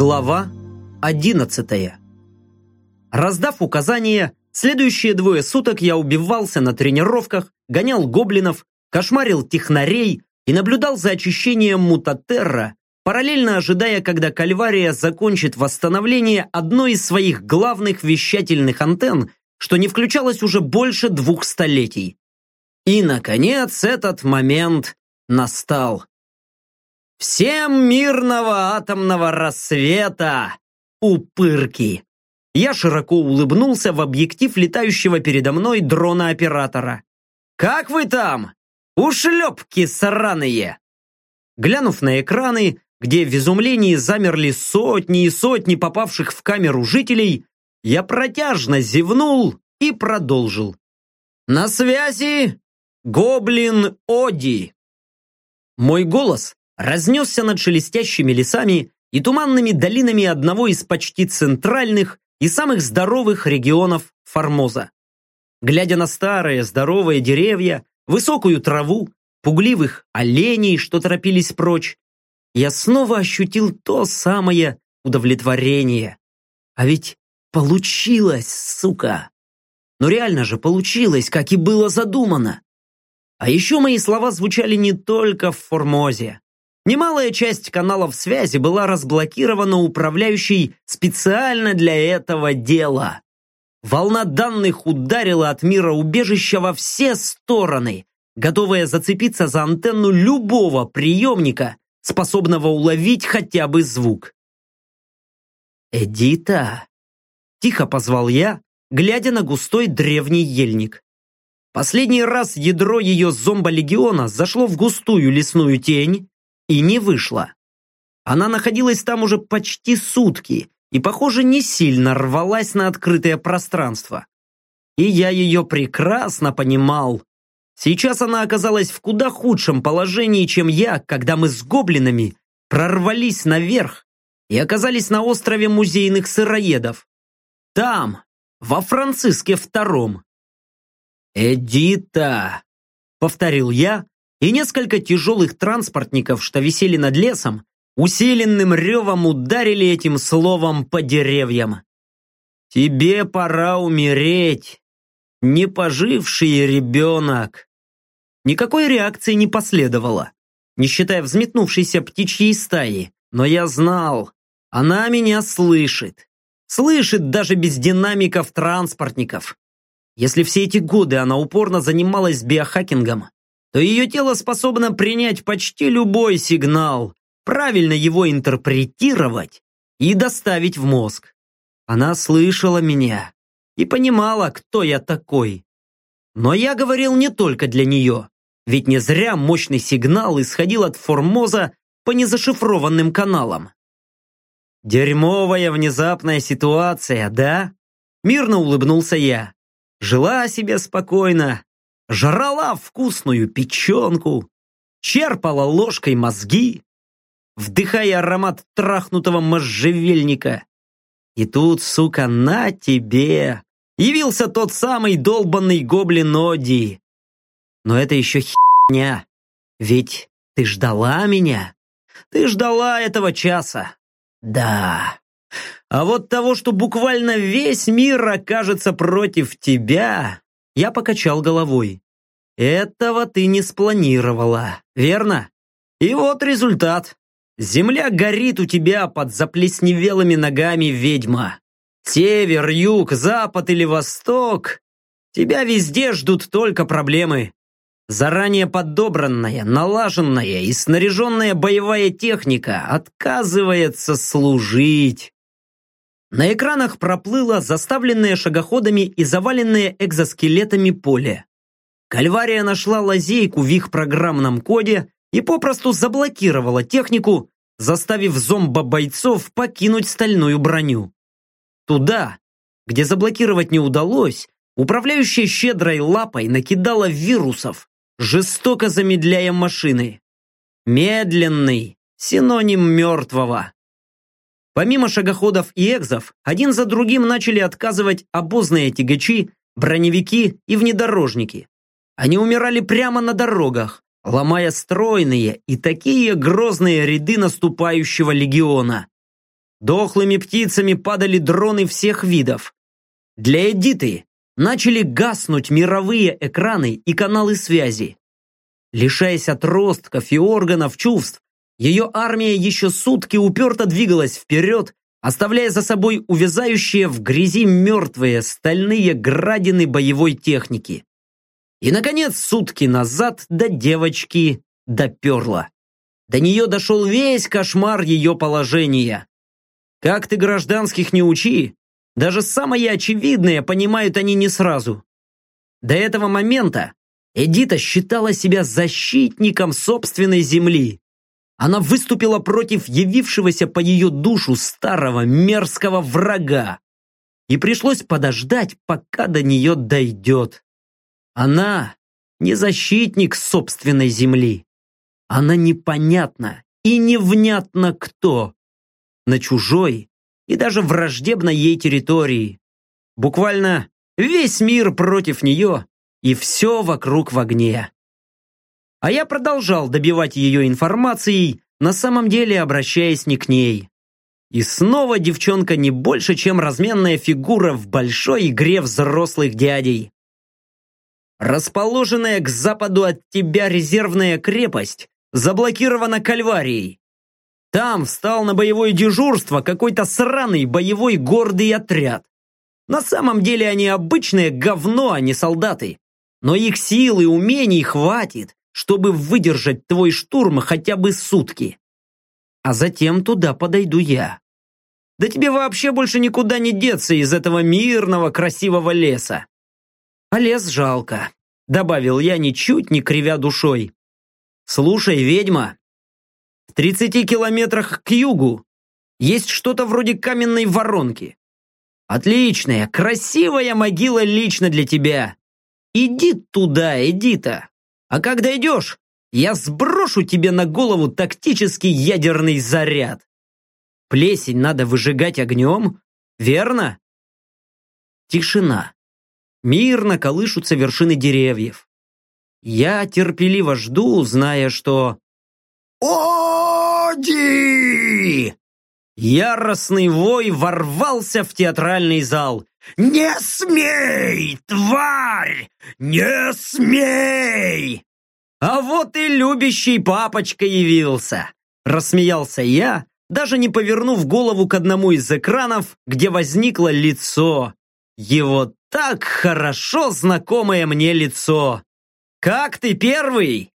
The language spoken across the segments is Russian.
Глава 11 Раздав указания, следующие двое суток я убивался на тренировках, гонял гоблинов, кошмарил технарей и наблюдал за очищением мутатерра, параллельно ожидая, когда Кальвария закончит восстановление одной из своих главных вещательных антенн, что не включалось уже больше двух столетий. И, наконец, этот момент настал. Всем мирного атомного рассвета, упырки! Я широко улыбнулся в объектив летающего передо мной дрона-оператора. «Как вы там? Ушлепки сраные!» Глянув на экраны, где в изумлении замерли сотни и сотни попавших в камеру жителей, я протяжно зевнул и продолжил. «На связи Гоблин Оди!» Мой голос разнесся над шелестящими лесами и туманными долинами одного из почти центральных и самых здоровых регионов Формоза. Глядя на старые здоровые деревья, высокую траву, пугливых оленей, что торопились прочь, я снова ощутил то самое удовлетворение. А ведь получилось, сука! Но реально же получилось, как и было задумано. А еще мои слова звучали не только в Формозе. Немалая часть каналов связи была разблокирована управляющей специально для этого дела. Волна данных ударила от мира убежища во все стороны, готовая зацепиться за антенну любого приемника, способного уловить хотя бы звук. «Эдита!» – тихо позвал я, глядя на густой древний ельник. Последний раз ядро ее зомболегиона зашло в густую лесную тень, и не вышла. Она находилась там уже почти сутки и, похоже, не сильно рвалась на открытое пространство. И я ее прекрасно понимал. Сейчас она оказалась в куда худшем положении, чем я, когда мы с гоблинами прорвались наверх и оказались на острове музейных сыроедов. Там, во Франциске втором. «Эдита!» — повторил я, и несколько тяжелых транспортников, что висели над лесом, усиленным ревом ударили этим словом по деревьям. «Тебе пора умереть, не поживший ребенок!» Никакой реакции не последовало, не считая взметнувшейся птичьей стаи, но я знал, она меня слышит. Слышит даже без динамиков транспортников. Если все эти годы она упорно занималась биохакингом, то ее тело способно принять почти любой сигнал, правильно его интерпретировать и доставить в мозг. Она слышала меня и понимала, кто я такой. Но я говорил не только для нее, ведь не зря мощный сигнал исходил от Формоза по незашифрованным каналам. Дерьмовая внезапная ситуация, да? Мирно улыбнулся я. Жила себе спокойно, жрала вкусную печенку, черпала ложкой мозги, вдыхая аромат трахнутого можжевельника. И тут, сука, на тебе, явился тот самый долбанный гоблин Оди. Но это еще херня, ведь ты ждала меня, ты ждала этого часа. Да. А вот того, что буквально весь мир окажется против тебя, я покачал головой. Этого ты не спланировала, верно? И вот результат. Земля горит у тебя под заплесневелыми ногами ведьма. Север, юг, запад или восток. Тебя везде ждут только проблемы. Заранее подобранная, налаженная и снаряженная боевая техника отказывается служить. На экранах проплыло заставленное шагоходами и заваленное экзоскелетами поле. Кальвария нашла лазейку в их программном коде и попросту заблокировала технику, заставив зомбо-бойцов покинуть стальную броню. Туда, где заблокировать не удалось, управляющая щедрой лапой накидала вирусов, жестоко замедляя машины. Медленный, синоним мертвого. Помимо шагоходов и экзов, один за другим начали отказывать обозные тягачи, броневики и внедорожники. Они умирали прямо на дорогах, ломая стройные и такие грозные ряды наступающего легиона. Дохлыми птицами падали дроны всех видов. Для Эдиты начали гаснуть мировые экраны и каналы связи. Лишаясь отростков и органов чувств, ее армия еще сутки уперто двигалась вперед, оставляя за собой увязающие в грязи мертвые стальные градины боевой техники. И, наконец, сутки назад до девочки доперла. До нее дошел весь кошмар ее положения. Как ты гражданских не учи, даже самое очевидное понимают они не сразу. До этого момента Эдита считала себя защитником собственной земли. Она выступила против явившегося по ее душу старого мерзкого врага. И пришлось подождать, пока до нее дойдет. Она не защитник собственной земли. Она непонятна и невнятно кто на чужой и даже враждебной ей территории. Буквально весь мир против нее и все вокруг в огне. А я продолжал добивать ее информацией, на самом деле обращаясь не к ней. И снова девчонка не больше, чем разменная фигура в большой игре взрослых дядей. Расположенная к западу от тебя резервная крепость заблокирована кальварией. Там встал на боевое дежурство какой-то сраный боевой гордый отряд. На самом деле они обычное говно, а не солдаты. Но их сил и умений хватит, чтобы выдержать твой штурм хотя бы сутки. А затем туда подойду я. Да тебе вообще больше никуда не деться из этого мирного красивого леса. А лес жалко, добавил я, ничуть не кривя душой. Слушай, ведьма, в 30 километрах к югу есть что-то вроде каменной воронки. Отличная, красивая могила лично для тебя. Иди туда, иди-то. А когда идешь, я сброшу тебе на голову тактический ядерный заряд. Плесень надо выжигать огнем, верно? Тишина. Мирно колышутся вершины деревьев. Я терпеливо жду, зная, что... «Оди!» Яростный вой ворвался в театральный зал. «Не смей, тварь! Не смей!» «А вот и любящий папочка явился!» Рассмеялся я, даже не повернув голову к одному из экранов, где возникло лицо. Его так хорошо знакомое мне лицо. «Как ты первый?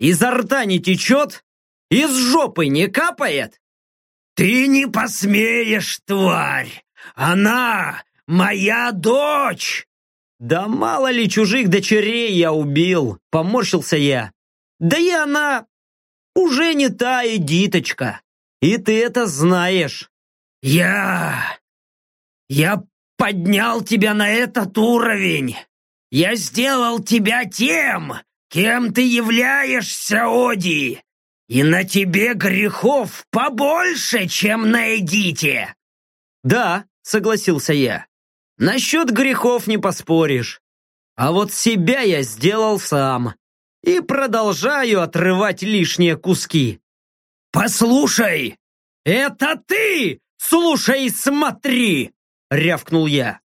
Изо рта не течет? Из жопы не капает?» «Ты не посмеешь, тварь! Она моя дочь!» «Да мало ли чужих дочерей я убил!» — поморщился я. «Да и она уже не та Эдиточка, и ты это знаешь!» «Я... я поднял тебя на этот уровень! Я сделал тебя тем, кем ты являешься, Оди! И на тебе грехов побольше, чем на Эдите!» «Да», — согласился я. «Насчет грехов не поспоришь. А вот себя я сделал сам. И продолжаю отрывать лишние куски». «Послушай! Это ты! Слушай и смотри!» — рявкнул я.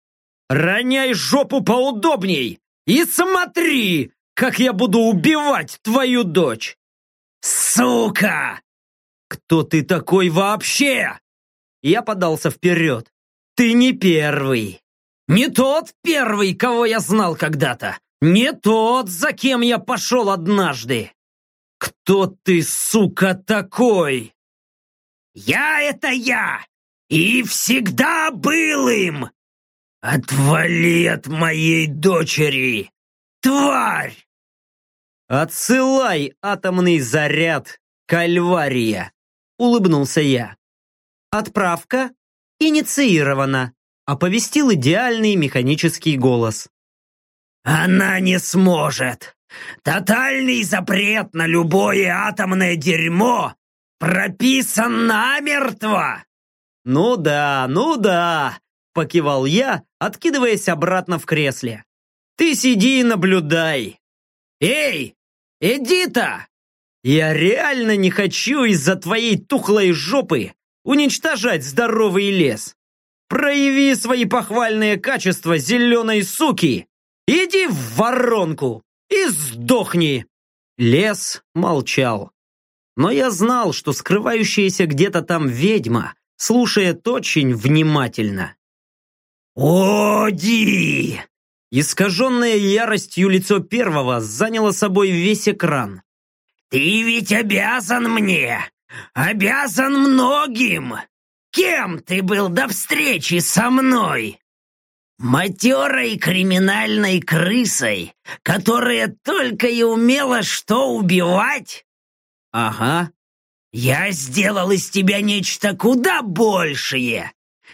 «Роняй жопу поудобней и смотри, как я буду убивать твою дочь!» «Сука! Кто ты такой вообще?» Я подался вперед. «Ты не первый. Не тот первый, кого я знал когда-то. Не тот, за кем я пошел однажды. Кто ты, сука, такой?» «Я — это я! И всегда был им! Отвали от моей дочери, тварь!» «Отсылай атомный заряд, Кальвария!» — улыбнулся я. «Отправка инициирована», — оповестил идеальный механический голос. «Она не сможет! Тотальный запрет на любое атомное дерьмо прописан намертво!» «Ну да, ну да!» — покивал я, откидываясь обратно в кресле. «Ты сиди и наблюдай!» «Эй, «Эдита! Я реально не хочу из-за твоей тухлой жопы уничтожать здоровый лес. Прояви свои похвальные качества зеленой суки. Иди в воронку и сдохни. Лес молчал. Но я знал, что скрывающаяся где-то там ведьма слушает очень внимательно. «Оди!» Искаженное яростью лицо первого заняло собой весь экран. «Ты ведь обязан мне! Обязан многим! Кем ты был до встречи со мной? Матерой криминальной крысой, которая только и умела что убивать? Ага. Я сделал из тебя нечто куда большее.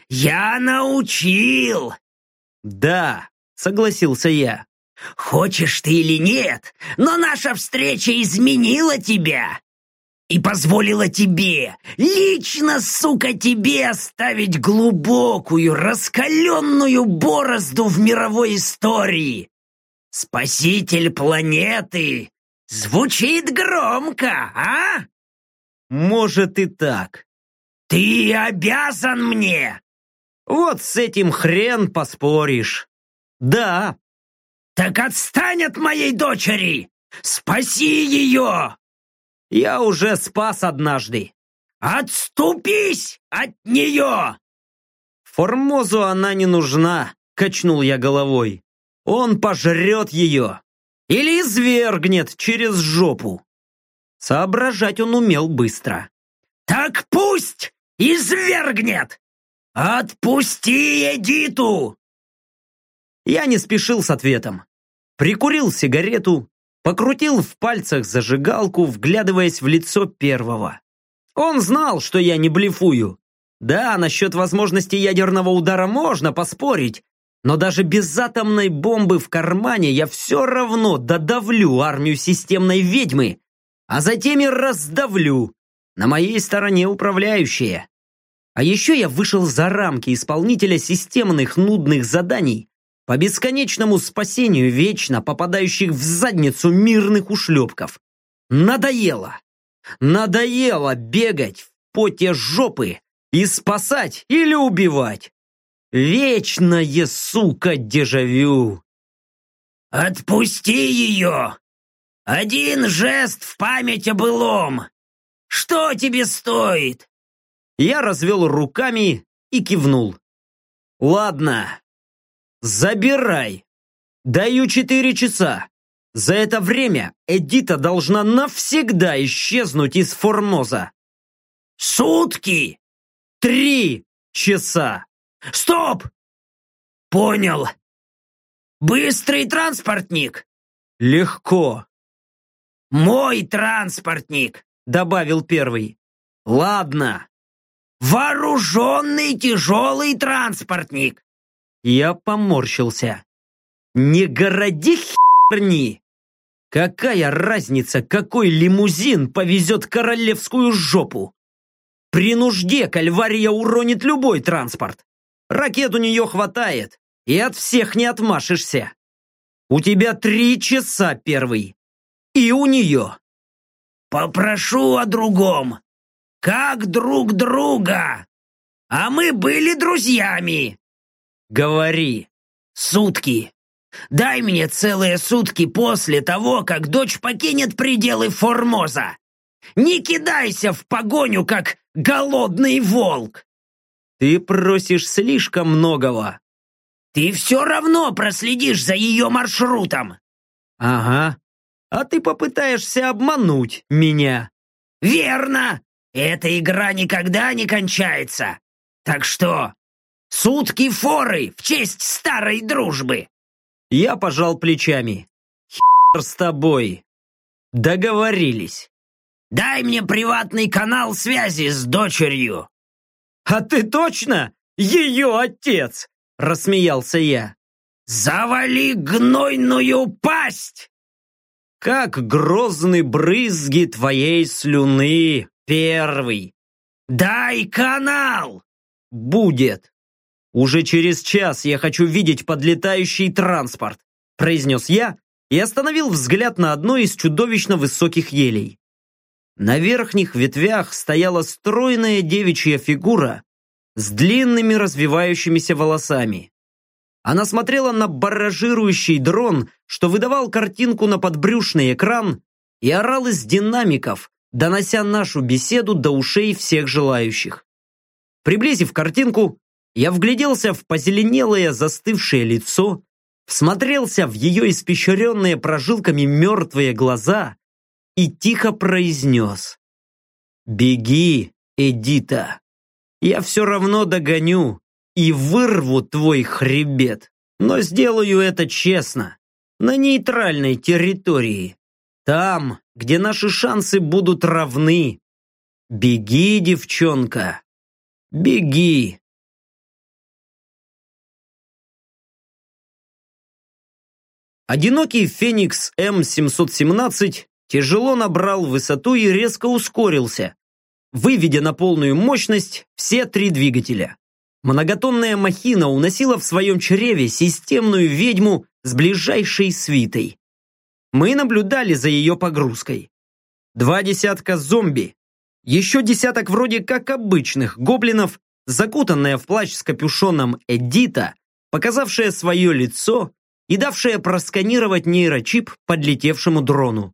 Я научил. Да, согласился я. Хочешь ты или нет, но наша встреча изменила тебя и позволила тебе, лично, сука, тебе оставить глубокую, раскаленную борозду в мировой истории. Спаситель планеты звучит громко, а? Может и так. Ты обязан мне. Вот с этим хрен поспоришь. Да. Так отстань от моей дочери! Спаси ее! Я уже спас однажды. Отступись от нее! Формозу она не нужна, качнул я головой. Он пожрет ее. Или извергнет через жопу. Соображать он умел быстро. Так пусть извергнет! Отпусти Эдиту! Я не спешил с ответом. Прикурил сигарету, покрутил в пальцах зажигалку, вглядываясь в лицо первого. Он знал, что я не блефую. Да, насчет возможности ядерного удара можно поспорить, но даже без атомной бомбы в кармане я все равно додавлю армию системной ведьмы, а затем и раздавлю. На моей стороне управляющие. А еще я вышел за рамки исполнителя системных нудных заданий по бесконечному спасению вечно попадающих в задницу мирных ушлепков. Надоело! Надоело бегать в поте жопы и спасать или убивать. Вечное, сука, дежавю. «Отпусти ее! Один жест в память о былом! Что тебе стоит?» Я развел руками и кивнул. «Ладно, Забирай! Даю четыре часа. За это время Эдита должна навсегда исчезнуть из Формоза. Сутки! Три часа! Стоп! Понял. Быстрый транспортник. Легко. Мой транспортник, добавил первый. Ладно. Вооруженный тяжелый транспортник. Я поморщился. «Не городи херни! Какая разница, какой лимузин повезет королевскую жопу? При нужде кальвария уронит любой транспорт. Ракет у нее хватает, и от всех не отмашешься. У тебя три часа первый. И у нее. Попрошу о другом. Как друг друга. А мы были друзьями. Говори. Сутки. Дай мне целые сутки после того, как дочь покинет пределы Формоза. Не кидайся в погоню, как голодный волк. Ты просишь слишком многого. Ты все равно проследишь за ее маршрутом. Ага. А ты попытаешься обмануть меня. Верно. Эта игра никогда не кончается. Так что, Сутки форы в честь старой дружбы!» Я пожал плечами. «Хер с тобой!» «Договорились!» «Дай мне приватный канал связи с дочерью!» «А ты точно ее отец?» Рассмеялся я. «Завали гнойную пасть!» «Как грозны брызги твоей слюны, первый!» «Дай канал!» «Будет!» «Уже через час я хочу видеть подлетающий транспорт», произнес я и остановил взгляд на одной из чудовищно высоких елей. На верхних ветвях стояла стройная девичья фигура с длинными развивающимися волосами. Она смотрела на барражирующий дрон, что выдавал картинку на подбрюшный экран и орал из динамиков, донося нашу беседу до ушей всех желающих. Приблизив картинку, я вгляделся в позеленелое застывшее лицо, всмотрелся в ее испещренные прожилками мертвые глаза и тихо произнес «Беги, Эдита, я все равно догоню и вырву твой хребет, но сделаю это честно, на нейтральной территории, там, где наши шансы будут равны. Беги, девчонка, беги!» Одинокий Феникс М717 тяжело набрал высоту и резко ускорился, выведя на полную мощность все три двигателя. Многотонная махина уносила в своем чреве системную ведьму с ближайшей свитой. Мы наблюдали за ее погрузкой. Два десятка зомби, еще десяток вроде как обычных гоблинов, закутанная в плащ с капюшоном Эдита, показавшая свое лицо и давшая просканировать нейрочип подлетевшему дрону.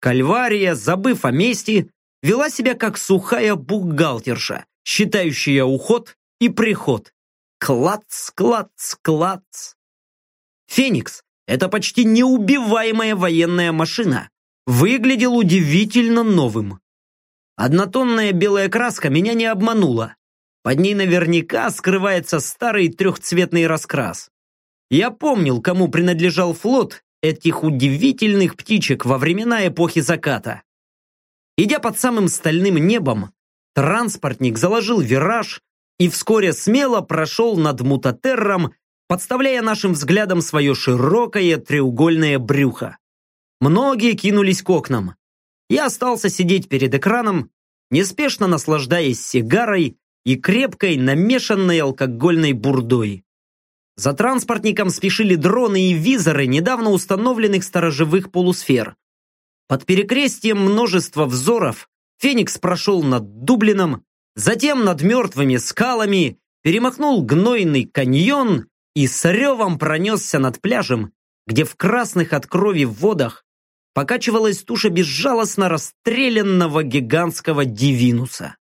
Кальвария, забыв о мести, вела себя как сухая бухгалтерша, считающая уход и приход. Клац, клац, клац. Феникс – это почти неубиваемая военная машина. Выглядел удивительно новым. Однотонная белая краска меня не обманула. Под ней наверняка скрывается старый трехцветный раскрас. Я помнил, кому принадлежал флот этих удивительных птичек во времена эпохи заката. Идя под самым стальным небом, транспортник заложил вираж и вскоре смело прошел над мутатерром, подставляя нашим взглядом свое широкое треугольное брюхо. Многие кинулись к окнам. Я остался сидеть перед экраном, неспешно наслаждаясь сигарой и крепкой намешанной алкогольной бурдой. За транспортником спешили дроны и визоры недавно установленных сторожевых полусфер. Под перекрестием множества взоров Феникс прошел над Дублином, затем над мертвыми скалами, перемахнул гнойный каньон и с ревом пронесся над пляжем, где в красных от крови водах покачивалась туша безжалостно расстрелянного гигантского дивинуса.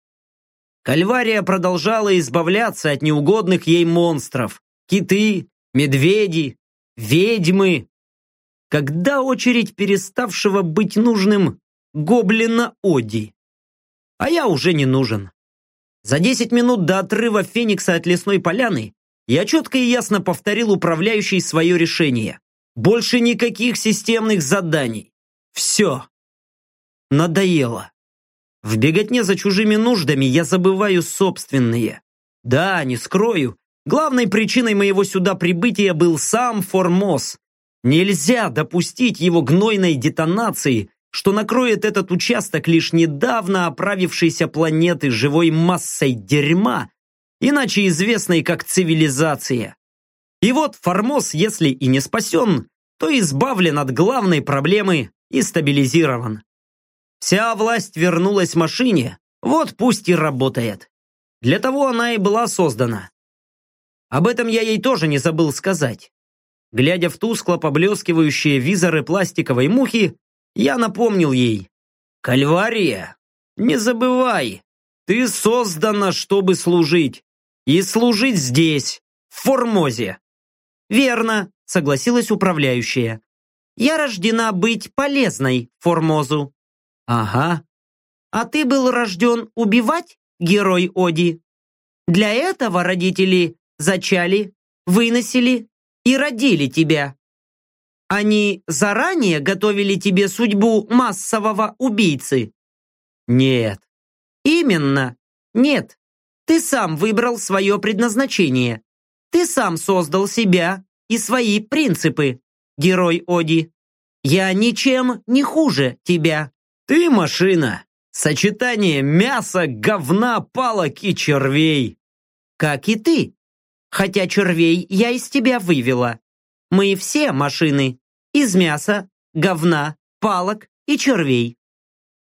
Кальвария продолжала избавляться от неугодных ей монстров, киты, медведи, ведьмы. Когда очередь переставшего быть нужным гоблина Оди? А я уже не нужен. За 10 минут до отрыва Феникса от лесной поляны я четко и ясно повторил управляющий свое решение. Больше никаких системных заданий. Все. Надоело. В беготне за чужими нуждами я забываю собственные. Да, не скрою, Главной причиной моего сюда прибытия был сам Формоз. Нельзя допустить его гнойной детонации, что накроет этот участок лишь недавно оправившейся планеты живой массой дерьма, иначе известной как цивилизация. И вот Формоз, если и не спасен, то избавлен от главной проблемы и стабилизирован. Вся власть вернулась машине, вот пусть и работает. Для того она и была создана. Об этом я ей тоже не забыл сказать. Глядя в тускло поблескивающие визоры пластиковой мухи, я напомнил ей. «Кальвария, не забывай, ты создана, чтобы служить. И служить здесь, в Формозе». «Верно», — согласилась управляющая. «Я рождена быть полезной Формозу». «Ага». «А ты был рожден убивать, герой Оди?» «Для этого родители зачали, выносили и родили тебя. Они заранее готовили тебе судьбу массового убийцы? Нет. Именно. Нет. Ты сам выбрал свое предназначение. Ты сам создал себя и свои принципы, герой Оди. Я ничем не хуже тебя. Ты машина. Сочетание мяса, говна, палок и червей. Как и ты. Хотя червей я из тебя вывела. Мы все машины. Из мяса, говна, палок и червей.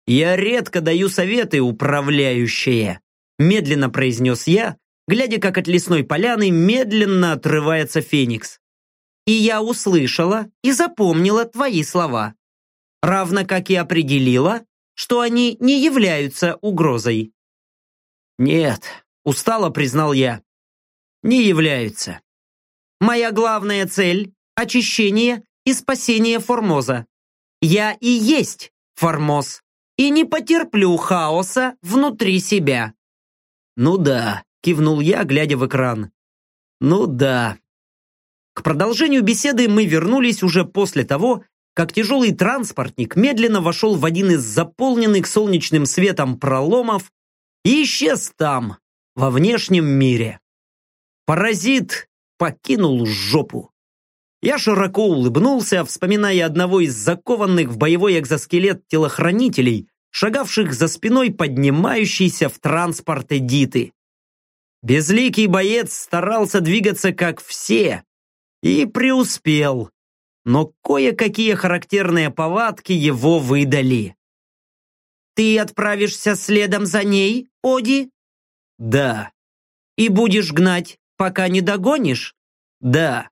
«Я редко даю советы, управляющие», медленно произнес я, глядя, как от лесной поляны медленно отрывается Феникс. «И я услышала и запомнила твои слова, равно как и определила, что они не являются угрозой». «Нет», — устало признал я, — «не являются». «Моя главная цель — очищение и спасение Формоза. Я и есть Формоз, и не потерплю хаоса внутри себя». «Ну да», — кивнул я, глядя в экран. «Ну да». К продолжению беседы мы вернулись уже после того, как тяжелый транспортник медленно вошел в один из заполненных солнечным светом проломов и исчез там, во внешнем мире. Паразит покинул жопу. Я широко улыбнулся, вспоминая одного из закованных в боевой экзоскелет телохранителей, шагавших за спиной поднимающейся в транспорт Эдиты. Безликий боец старался двигаться как все и преуспел, но кое-какие характерные повадки его выдали. «Ты отправишься следом за ней, Оди?» «Да». «И будешь гнать, пока не догонишь?» «Да».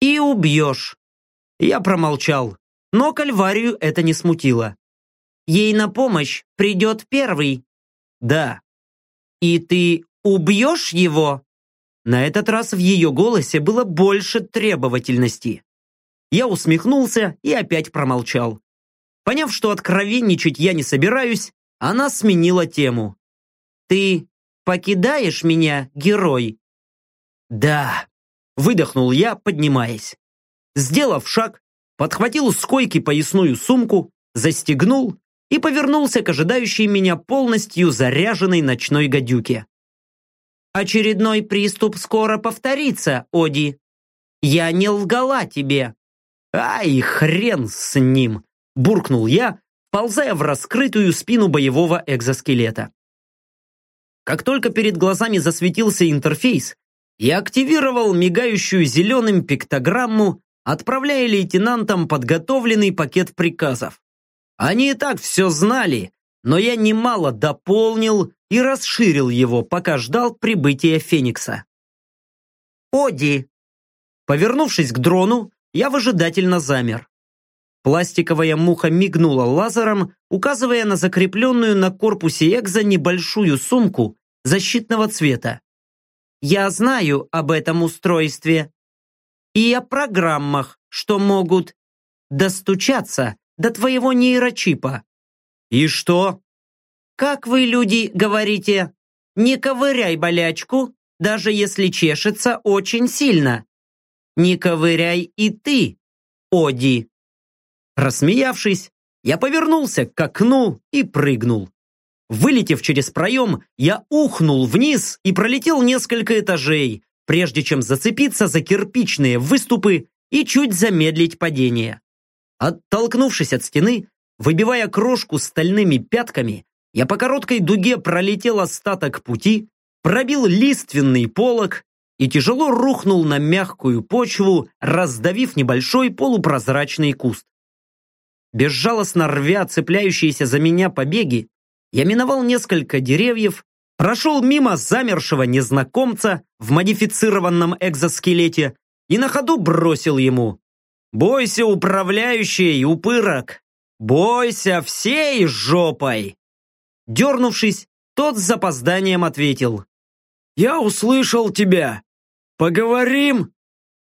«И убьешь?» Я промолчал, но Кальварию это не смутило. «Ей на помощь придет первый?» «Да». «И ты убьешь его?» На этот раз в ее голосе было больше требовательности. Я усмехнулся и опять промолчал. Поняв, что откровенничать я не собираюсь, она сменила тему. «Ты покидаешь меня, герой?» «Да», — выдохнул я, поднимаясь. Сделав шаг, подхватил с койки поясную сумку, застегнул и повернулся к ожидающей меня полностью заряженной ночной гадюке. «Очередной приступ скоро повторится, Оди. Я не лгала тебе». «Ай, хрен с ним!» – буркнул я, ползая в раскрытую спину боевого экзоскелета. Как только перед глазами засветился интерфейс, я активировал мигающую зеленым пиктограмму, отправляя лейтенантам подготовленный пакет приказов. Они и так все знали, но я немало дополнил и расширил его, пока ждал прибытия Феникса. «Оди!» Повернувшись к дрону, я выжидательно замер. Пластиковая муха мигнула лазером, указывая на закрепленную на корпусе Экза небольшую сумку защитного цвета. «Я знаю об этом устройстве и о программах, что могут достучаться до твоего нейрочипа». «И что?» «Как вы, люди, говорите, не ковыряй болячку, даже если чешется очень сильно. Не ковыряй и ты, Оди». Рассмеявшись, я повернулся к окну и прыгнул. Вылетев через проем, я ухнул вниз и пролетел несколько этажей, прежде чем зацепиться за кирпичные выступы и чуть замедлить падение. Оттолкнувшись от стены, выбивая крошку стальными пятками, я по короткой дуге пролетел остаток пути, пробил лиственный полог и тяжело рухнул на мягкую почву, раздавив небольшой полупрозрачный куст. Безжалостно рвя цепляющиеся за меня побеги, я миновал несколько деревьев, прошел мимо замершего незнакомца в модифицированном экзоскелете и на ходу бросил ему «Бойся, управляющий, упырок! Бойся всей жопой!» Дернувшись, тот с запозданием ответил «Я услышал тебя! Поговорим?»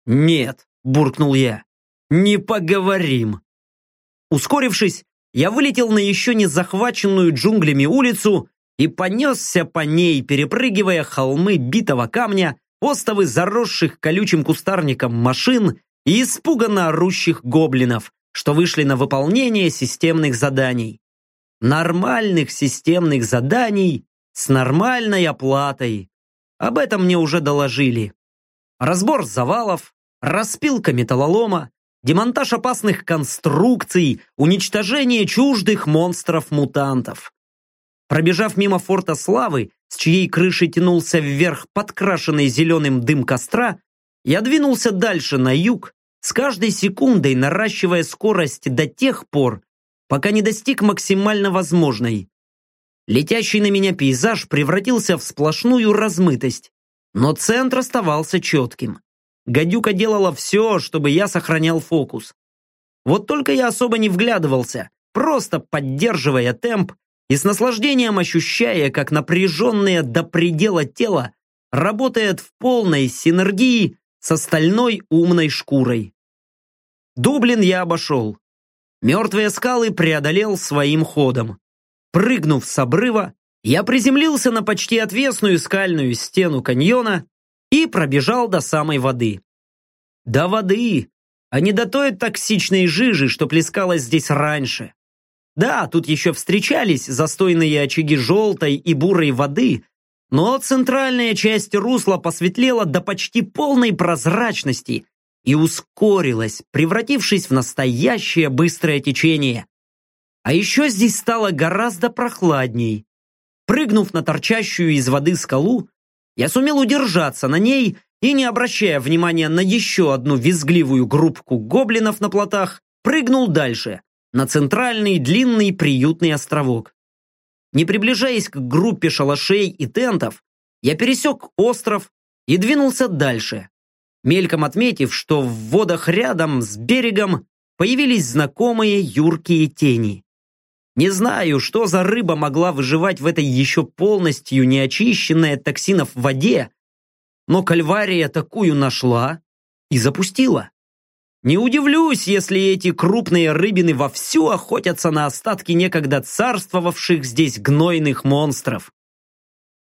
«Нет», – буркнул я, – «не поговорим». Ускорившись, я вылетел на еще не захваченную джунглями улицу и понесся по ней, перепрыгивая холмы битого камня, остовы заросших колючим кустарником машин и испуганно орущих гоблинов, что вышли на выполнение системных заданий. Нормальных системных заданий с нормальной оплатой. Об этом мне уже доложили. Разбор завалов, распилка металлолома, демонтаж опасных конструкций, уничтожение чуждых монстров-мутантов. Пробежав мимо форта Славы, с чьей крыши тянулся вверх подкрашенный зеленым дым костра, я двинулся дальше на юг, с каждой секундой наращивая скорость до тех пор, пока не достиг максимально возможной. Летящий на меня пейзаж превратился в сплошную размытость, но центр оставался четким. Гадюка делала все, чтобы я сохранял фокус. Вот только я особо не вглядывался, просто поддерживая темп и с наслаждением ощущая, как напряженное до предела тело работает в полной синергии с остальной умной шкурой. Дублин я обошел. Мертвые скалы преодолел своим ходом. Прыгнув с обрыва, я приземлился на почти отвесную скальную стену каньона и пробежал до самой воды. До воды, а не до той токсичной жижи, что плескалась здесь раньше. Да, тут еще встречались застойные очаги желтой и бурой воды, но центральная часть русла посветлела до почти полной прозрачности и ускорилась, превратившись в настоящее быстрое течение. А еще здесь стало гораздо прохладней. Прыгнув на торчащую из воды скалу, я сумел удержаться на ней и, не обращая внимания на еще одну визгливую группку гоблинов на плотах, прыгнул дальше, на центральный длинный приютный островок. Не приближаясь к группе шалашей и тентов, я пересек остров и двинулся дальше, мельком отметив, что в водах рядом с берегом появились знакомые юркие тени. Не знаю, что за рыба могла выживать в этой еще полностью неочищенной от токсинов воде, но Кальвария такую нашла и запустила. Не удивлюсь, если эти крупные рыбины вовсю охотятся на остатки некогда царствовавших здесь гнойных монстров.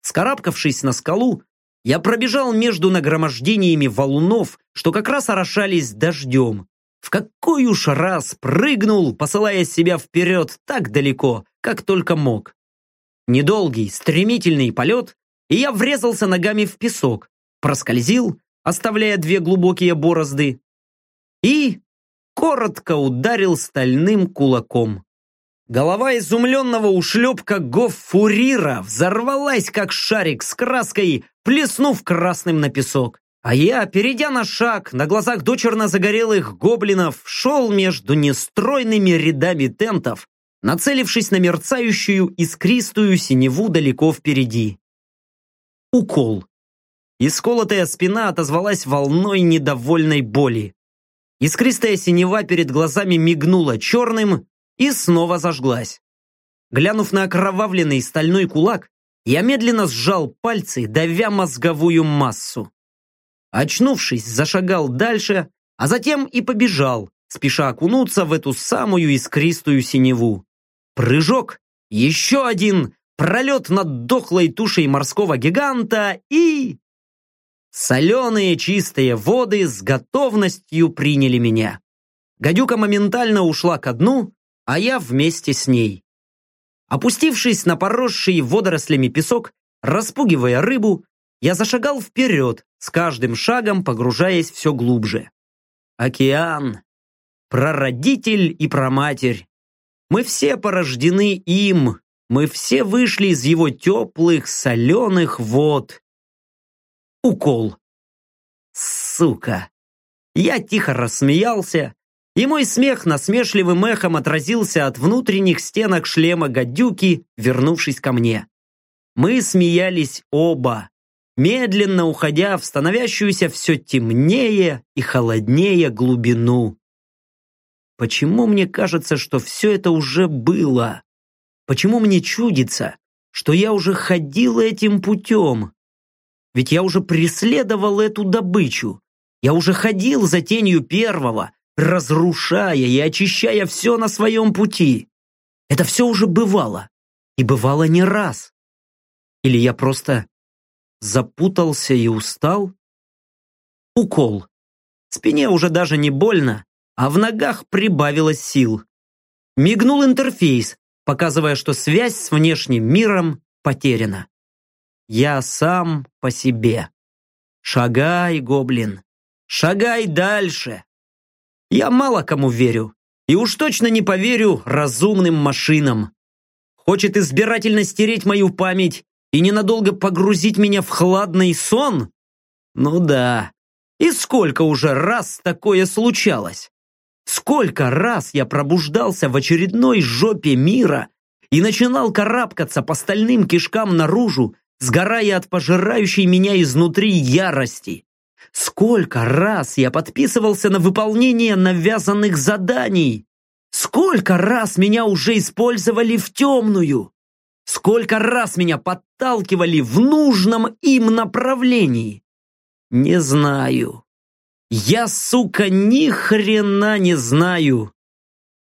Скарабкавшись на скалу, я пробежал между нагромождениями валунов, что как раз орошались дождем. В какой уж раз прыгнул, посылая себя вперед так далеко, как только мог. Недолгий, стремительный полет, и я врезался ногами в песок, проскользил, оставляя две глубокие борозды, и коротко ударил стальным кулаком. Голова изумленного ушлепка Гоффурира взорвалась, как шарик с краской, плеснув красным на песок. А я, перейдя на шаг, на глазах дочерно загорелых гоблинов, шел между нестройными рядами тентов, нацелившись на мерцающую искристую синеву далеко впереди. Укол. Исколотая спина отозвалась волной недовольной боли. Искристая синева перед глазами мигнула черным и снова зажглась. Глянув на окровавленный стальной кулак, я медленно сжал пальцы, давя мозговую массу. Очнувшись, зашагал дальше, а затем и побежал, спеша окунуться в эту самую искристую синеву. Прыжок, еще один, пролет над дохлой тушей морского гиганта и... Соленые чистые воды с готовностью приняли меня. Гадюка моментально ушла ко дну, а я вместе с ней. Опустившись на поросший водорослями песок, распугивая рыбу, я зашагал вперед, с каждым шагом погружаясь все глубже. Океан. Прародитель и проматерь. Мы все порождены им, мы все вышли из его теплых, соленых вод. Укол. Сука. Я тихо рассмеялся, и мой смех насмешливым эхом отразился от внутренних стенок шлема гадюки, вернувшись ко мне. Мы смеялись оба, медленно уходя в становящуюся все темнее и холоднее глубину. Почему мне кажется, что все это уже было? Почему мне чудится, что я уже ходил этим путем? Ведь я уже преследовал эту добычу. Я уже ходил за тенью первого, разрушая и очищая все на своем пути. Это все уже бывало. И бывало не раз. Или я просто запутался и устал? Укол. Спине уже даже не больно, а в ногах прибавилось сил. Мигнул интерфейс, показывая, что связь с внешним миром потеряна. Я сам по себе. Шагай, гоблин, шагай дальше. Я мало кому верю, и уж точно не поверю разумным машинам. Хочет избирательно стереть мою память и ненадолго погрузить меня в хладный сон? Ну да. И сколько уже раз такое случалось? Сколько раз я пробуждался в очередной жопе мира и начинал карабкаться по стальным кишкам наружу, сгорая от пожирающей меня изнутри ярости. Сколько раз я подписывался на выполнение навязанных заданий. Сколько раз меня уже использовали в темную. Сколько раз меня подталкивали в нужном им направлении. Не знаю. Я, сука, ни хрена не знаю.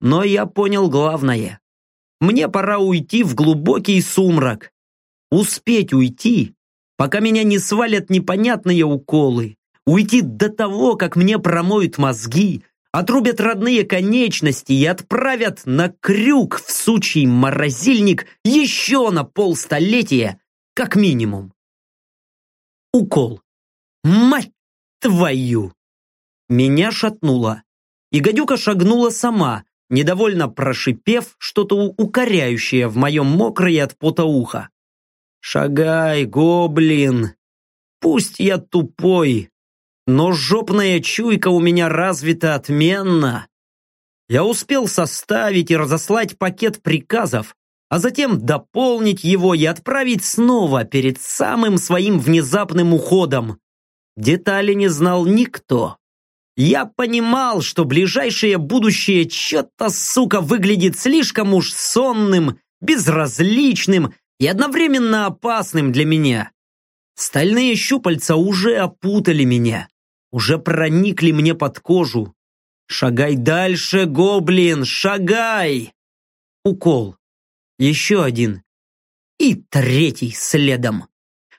Но я понял главное. Мне пора уйти в глубокий сумрак. Успеть уйти, пока меня не свалят непонятные уколы. Уйти до того, как мне промоют мозги, отрубят родные конечности и отправят на крюк в сучий морозильник еще на полстолетия, как минимум. Укол. Мать твою! Меня шатнуло, и гадюка шагнула сама, недовольно прошипев что-то укоряющее в моем мокрое от пота ухо. «Шагай, гоблин! Пусть я тупой, но жопная чуйка у меня развита отменно. Я успел составить и разослать пакет приказов, а затем дополнить его и отправить снова перед самым своим внезапным уходом. Детали не знал никто. Я понимал, что ближайшее будущее что-то, сука, выглядит слишком уж сонным, безразличным и одновременно опасным для меня. Стальные щупальца уже опутали меня уже проникли мне под кожу. Шагай дальше, гоблин, шагай! Укол. Еще один. И третий следом.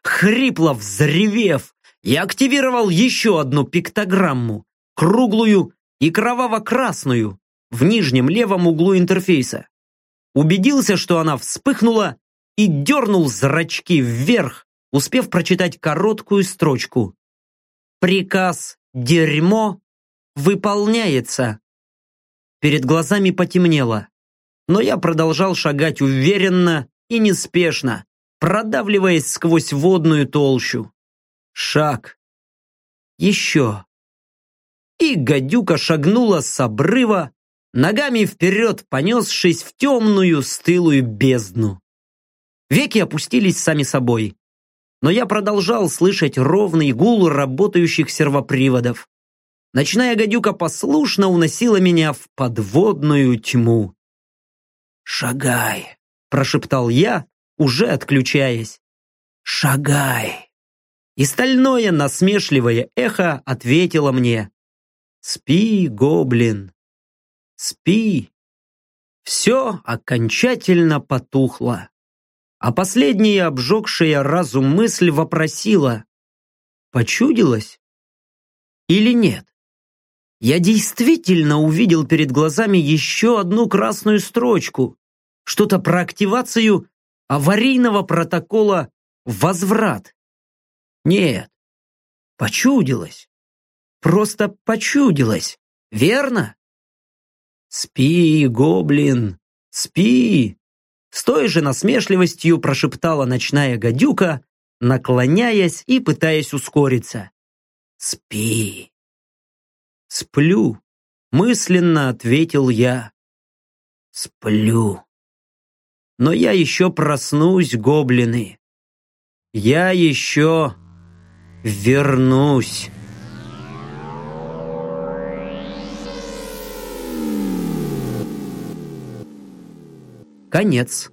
Хрипло взревев, я активировал еще одну пиктограмму, круглую и кроваво-красную, в нижнем левом углу интерфейса. Убедился, что она вспыхнула и дернул зрачки вверх, успев прочитать короткую строчку. Приказ «Дерьмо» выполняется. Перед глазами потемнело, но я продолжал шагать уверенно и неспешно, продавливаясь сквозь водную толщу. Шаг. Еще. И гадюка шагнула с обрыва, ногами вперед понесшись в темную стылую бездну. Веки опустились сами собой но я продолжал слышать ровный гул работающих сервоприводов. Ночная гадюка послушно уносила меня в подводную тьму. «Шагай!» – прошептал я, уже отключаясь. «Шагай!» И стальное насмешливое эхо ответило мне. «Спи, гоблин, спи!» Все окончательно потухло а последняя обжегшая разум мысль вопросила, почудилось или нет? Я действительно увидел перед глазами еще одну красную строчку, что-то про активацию аварийного протокола «Возврат». Нет, почудилось. Просто почудилось, верно? Спи, гоблин, спи, с той же насмешливостью прошептала ночная гадюка, наклоняясь и пытаясь ускориться. «Спи!» «Сплю», — мысленно ответил я. «Сплю». «Но я еще проснусь, гоблины. Я еще вернусь». Конец.